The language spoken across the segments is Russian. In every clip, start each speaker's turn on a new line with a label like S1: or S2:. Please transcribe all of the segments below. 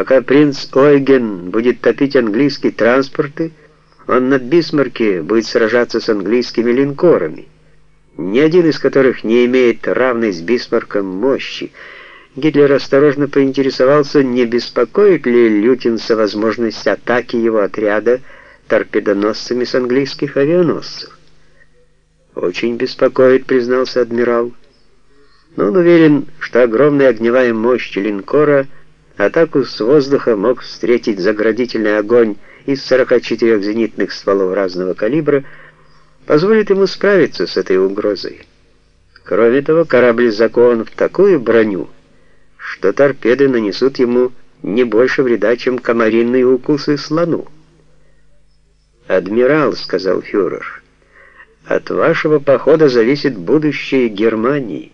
S1: Пока принц Ойген будет топить английские транспорты, он на Бисмарке будет сражаться с английскими линкорами, ни один из которых не имеет равной с Бисмарком мощи. Гитлер осторожно поинтересовался, не беспокоит ли Лютинса возможность атаки его отряда торпедоносцами с английских авианосцев. «Очень беспокоит», — признался адмирал. Но он уверен, что огромная огневая мощь линкора атаку с воздуха мог встретить заградительный огонь из 44 зенитных стволов разного калибра, позволит ему справиться с этой угрозой. Кроме того, корабль закован в такую броню, что торпеды нанесут ему не больше вреда, чем комаринные укусы слону. «Адмирал», — сказал фюрер, — «от вашего похода зависит будущее Германии».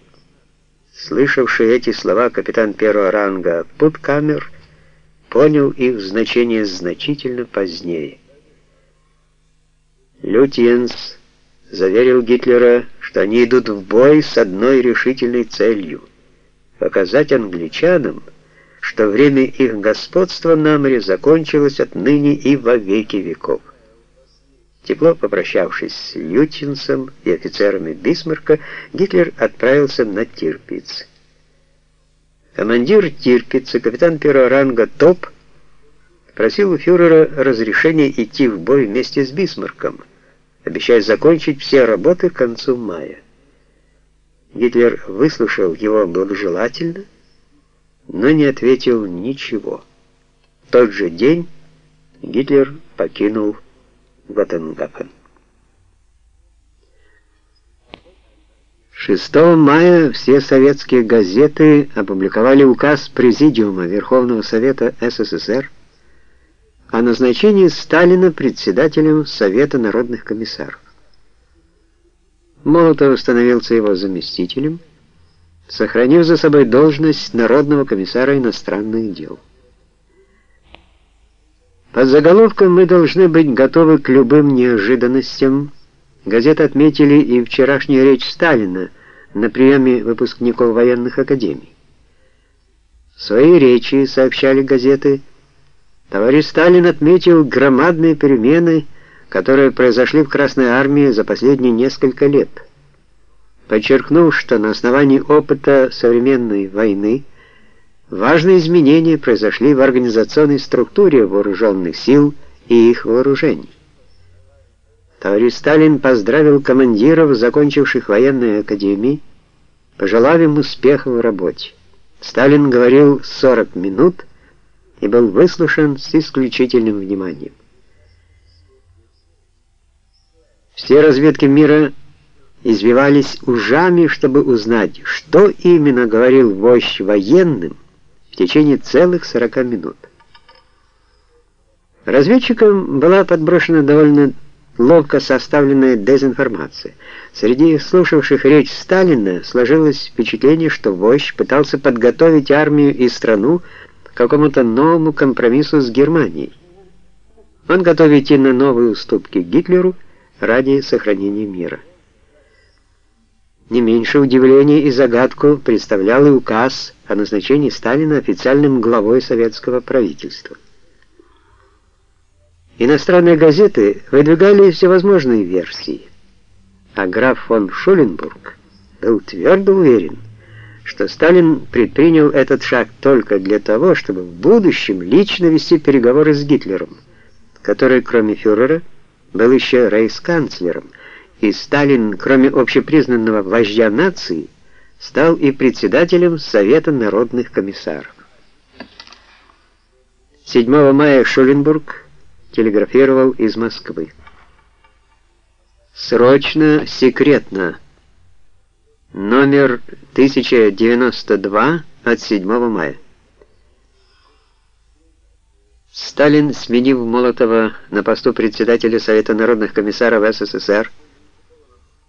S1: Слышавший эти слова капитан первого ранга Путкамер понял их значение значительно позднее. Лютьенс заверил Гитлера, что они идут в бой с одной решительной целью — показать англичанам, что время их господства на море закончилось отныне и во веки веков. Тепло попрощавшись с Лютинсом и офицерами Бисмарка, Гитлер отправился на Тирпиц. Командир Тирпица, капитан первого ранга Топ, просил у фюрера разрешения идти в бой вместе с Бисмарком, обещая закончить все работы к концу мая. Гитлер выслушал его благожелательно, но не ответил ничего. В тот же день Гитлер покинул Готтенгафен. 6 мая все советские газеты опубликовали указ Президиума Верховного Совета СССР о назначении Сталина председателем Совета народных комиссаров. Молотов становился его заместителем, сохранив за собой должность Народного комиссара иностранных дел. Под заголовком «Мы должны быть готовы к любым неожиданностям» газеты отметили и вчерашнюю речь Сталина на приеме выпускников военных академий. В своей речи, сообщали газеты, товарищ Сталин отметил громадные перемены, которые произошли в Красной армии за последние несколько лет, подчеркнув, что на основании опыта современной войны Важные изменения произошли в организационной структуре вооруженных сил и их вооружений. Товарищ Сталин поздравил командиров, закончивших военные академии, пожелав им успеха в работе. Сталин говорил 40 минут и был выслушан с исключительным вниманием. Все разведки мира извивались ужами, чтобы узнать, что именно говорил вождь военным, в течение целых 40 минут. Разведчикам была подброшена довольно ловко составленная дезинформация. Среди слушавших речь Сталина сложилось впечатление, что вождь пытался подготовить армию и страну к какому-то новому компромиссу с Германией. Он готов идти на новые уступки Гитлеру ради сохранения мира. Не меньше удивления и загадку представлял и указ о назначении Сталина официальным главой советского правительства. Иностранные газеты выдвигали всевозможные версии, а граф фон Шуленбург был твердо уверен, что Сталин предпринял этот шаг только для того, чтобы в будущем лично вести переговоры с Гитлером, который, кроме фюрера, был еще рейхсканцлером, и Сталин, кроме общепризнанного вождя нации, стал и председателем Совета народных комиссаров. 7 мая Шуленбург телеграфировал из Москвы. Срочно, секретно. Номер 1092 от 7 мая. Сталин, сменив Молотова на посту председателя Совета народных комиссаров СССР,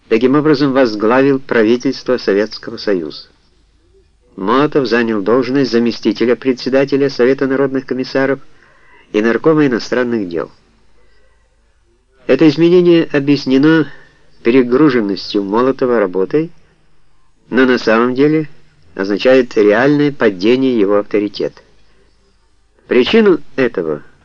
S1: таким образом возглавил правительство Советского Союза. Молотов занял должность заместителя председателя Совета народных комиссаров и наркома иностранных дел. Это изменение объяснено перегруженностью Молотова работой, но на самом деле означает реальное падение его авторитета. Причину этого